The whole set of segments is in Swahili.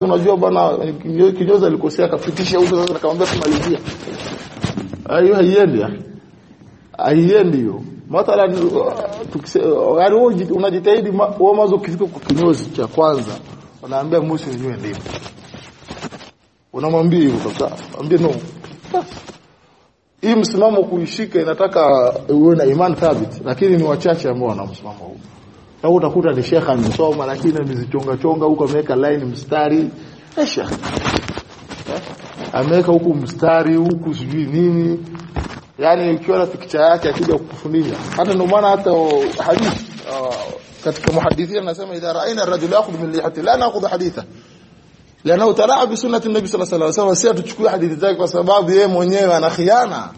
unajua bwana kinyozi alikosea akapitisha huko sasa akamwambia tumalizia hiyo haiendi haiendi hiyo. Mathalan yani wewe unajitahidi wewe mwanzo ukifika kwa kinyozi cha kwanza unaambia musi wenyewe ndio. Unamwambia hivyo kabisa. Ambie no. Hii msimamo kuishika inataka uwe na imani thabiti lakini ni wachache ambao wana msimamo huu sasa utakuta ni shekha amesoma lakini amezichonga chonga huko ameweka line mstari. Eh, Esha. Eh, ameweka huku mstari huku sijui nini. Yaani ukiona picha yake akija kukufundisha. Hata ndio maana hata hadithi uh, katika muhadithi anasema idha ra'ayna ar-rajul ya'khudhu min lihati la na'khudhu haditha Lianao tala'a bi sunnati an-nabi sallallahu alayhi wasallam sasa tuchukue hadithi zake kwa sababu yeye mwenyewe ana khiana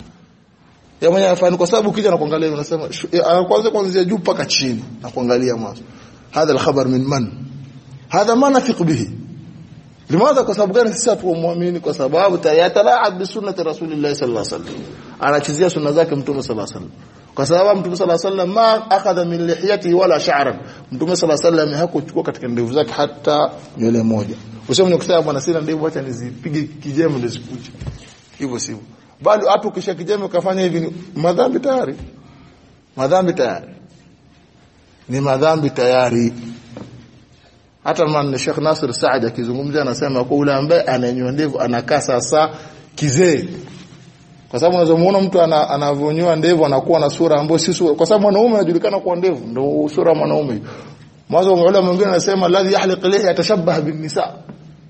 ya mwenye afani kwa sababu kija nakuangalia unasema eh, anaanza ah, kuanzia juu paka chini na kuangalia mwanzo. Hadha alkhabar min man? Hadha ma nafiq bihi? Limadha kwa sababu gani sisi hatuamwamini kwa sababu tayatalaa bi sunnati rasulillahi sallallahu alaihi wasallam. Anachezea sunna zake mtume sallallahu alaihi wasallam. Kwa sababu mtume sallallahu alaihi wasallam ma akhadha min lihiyati wala sha'ran. Mtume sallallahu alaihi wasallam hakuchukua katika ndevu zake hata nywele moja. Useme nikitaka bwana sina ndevu acha nizipige kijembe nizikuje hivyo sivyo bali hata ukisha kijembe ukafanya hivi ni madhambi tayari. Madhambi tayari. Ni madhambi tayari. Hata man Sheikh Nasir Saad akizungumza anasema kwa yule ambaye ananyoa ndevu anakaa sasa kizee. Kwa sababu unazomuona mtu anavonyoa ndevu anakuwa na sura ambayo si sura. Kwa sababu mwanaume anajulikana kwa ndevu. Ndio sura mwanaume. Mwanzo wale mwingine anasema alladhi yahliq lihi atashabaha bin nisa.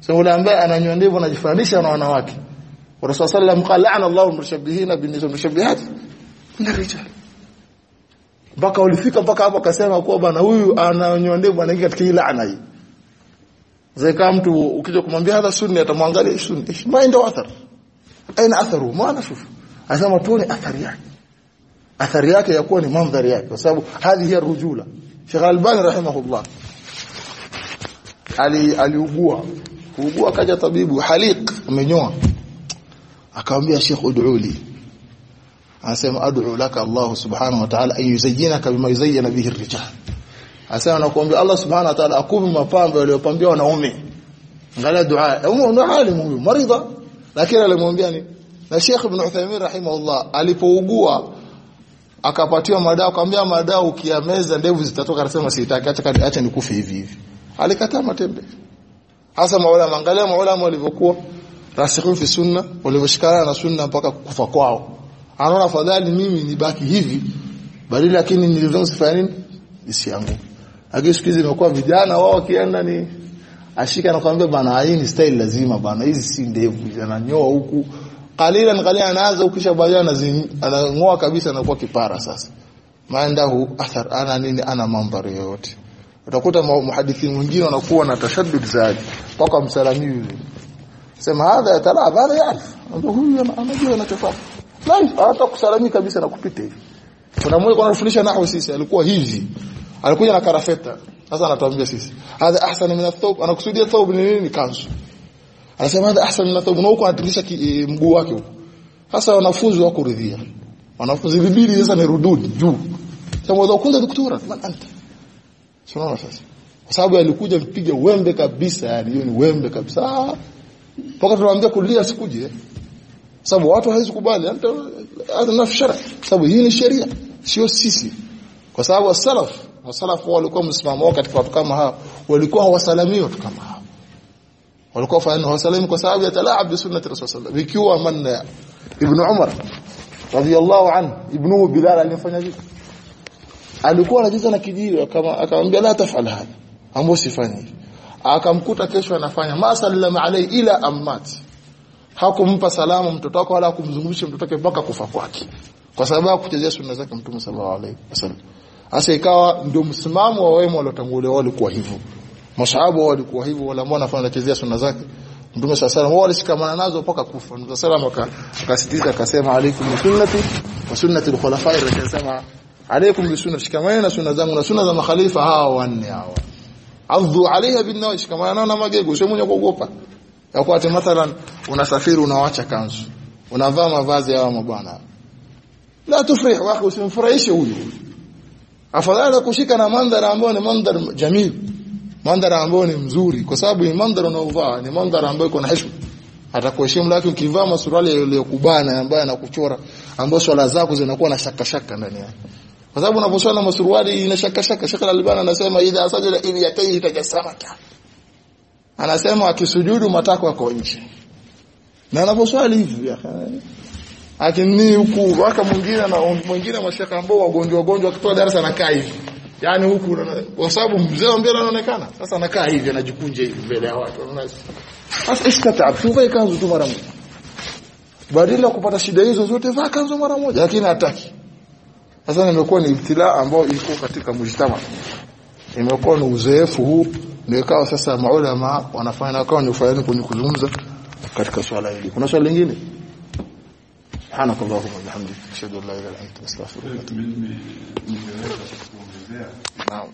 Sasa yule ambaye ananyoa ndevu anajifananisha na wanawake Rasul الله عليه وسلم قال mushabbihina bin nisa mushabbihat من الرجال mpaka ulifika mpaka hapo akasema kuwa bwana huyu ananyonde bwana anaingia katika laana hii. Zai kama mtu ukija kumwambia hadha sunni atamwangalia sunni. Ma inda athar. Aina atharu? Ma nashuf asema tuone athari yake. Athari yake yakuwa ni mandhari yake kwa sababu hadi hiya rujula. Sheikh Albani rahimahullah ali aliugua. Kuugua kaja tabibu haliq amenyoa akamwambia Sheikh ud'uli anasema ad'u laka Allah subhanahu wa ta'ala an yuzayyinaka bima yuzayyana bihi ar-rijal Asema nakuambia Allah Subhanahu wa Ta'ala akupe mapambo yaliyopambiwa wanaume. Angalia dua. Huyo ndo alimu huyo, maridha. Lakini alimwambia ni na Sheikh Ibn Uthaymeen rahimahullah alipougua akapatiwa madawa akamwambia madawa ukiyameza ndevu zitatoka anasema sitaki acha acha nikufe hivi hivi. Alikataa matembe. Hasa maulama angalia maulama walivyokuwa rasikhun fi sunna walivyoshikana na sunna mpaka kufa kwao. Anaona fadhali mimi nibaki hivi badala lakini nilizozifanya nini? isiangu Lakini siku hizi imekuwa vijana wao wakienda ni ashika na kwambia bana hii ni style lazima bana hizi si ndevu ananyoa huku. Qalilan qalilan anaanza ukisha baadaye anangoa kabisa anakuwa kipara sasa. Maenda hu athar ana nini? Ana mandhari yoyote. Utakuta muhadithi mwingine anakuwa na tashaddud zaidi mpaka msalami yule sema hadha yatalab hadha yaarif ndio huyu anajua anachofanya life hata kusalamia kabisa na kupita hivi. Kuna mmoja anafundisha nahwu sisi alikuwa hivi. Alikuja na karafeta. Sasa anatuambia sisi hadha ahsan min athawb anakusudia thawb ni nini? Kanzu. Anasema hadha ahsan min athawb na huko anatilisha e, mguu wake huko. Sasa wanafunzi wako ridhia. Wanafunzi bibili sasa ni rududi juu. Sema wadha kunta doktora man anta sio sasa? Kwa sababu alikuja mpiga wembe kabisa yani hiyo ni wembe kabisa mpaka tunawaambia kulia sikuje. Sababu watu hawezi kubali. Hata hata shara sababu hii ni sheria. Sio sisi. Kwa sababu salaf wasalafu walikuwa msimamo wao katika watu kama hao walikuwa hawasalamiwi watu kama hao. Walikuwa fanya hawasalimi kwa sababu ya talaab bi sunnati rasul sallallahu ikiwa man ibn umar radiyallahu anhu ibnuhu bilal alifanya vipi alikuwa anacheza na kijiwe akamwambia la tafal hadha ambo sifanye akamkuta kesho anafanya ma sallama alai ila ammati hakumpa salamu mtoto wako wala kumzungumzisha mtoto wake mpaka kufa kwake kwa sababu kuchezea sunna zake mtume sallallahu alaihi wasallam hasa ikawa ndio msimamo wa wema waliotangulia walikuwa hivyo. Masahaba walikuwa hivyo wala mwana afanya anachezea sunna zake. Mtume sallallahu alaihi walishikamana nazo mpaka kufa. Mtume sallallahu akasitiza akasema alaikum sunnati wa sunnati al-khulafa'ir rashidin alaikum bi sunnati shikamana na sunna zangu na sunna za makhalifa hawa wanne hawa. Adhu alaiha bin nawash ana na magego sio mwenye kuogopa. Ya kwa mathalan unasafiri unawacha kanzu. Unavaa mavazi ya mabwana. La tufrih wa usimfurahishe huyu afadhali kushika na mandhara ambayo ni mandhara jamil mandhara ambayo ni mzuri kwa sababu ni mandhara unaovaa ni mandhara ambayo iko na heshima atakuheshimu lakini ukivaa masuruali yaliyokubana ambayo yanakuchora ambayo swala zako zinakuwa na shaka shaka ndani yake kwa sababu unaposhona masuruali ina shaka shaka. Sheikh Al-Albani anasema idha sajada ili yatayhi tajassamata anasema akisujudu matako yako nje. Na anaposwali hivi akini huku waka mwingine na mwingine mashaka ambao wagonjwa wagonjwa akitoa darasa anakaa hivi. Yani huku kwa sababu mzee ambaye anaonekana. Sasa anakaa hivi anajikunja hivi mbele ya watu. Sasa istatab tuvae kanzu tu mara moja. Badala kupata shida hizo zote vaa kanzu mara moja. Lakini hataki sasa nimekuwa ni ibtila ambao iko katika mujtama, imekuwa ni uzoefu huu ndio sasa maulama wanafanya na kwao ni ufahamu kwenye kuzungumza katika swala hili. Kuna swali lingine? Hana kwa Allahu wa bihamdi. Shukrani an la ilaha illa anta astaghfiruka wa atubu ilayk. Naam.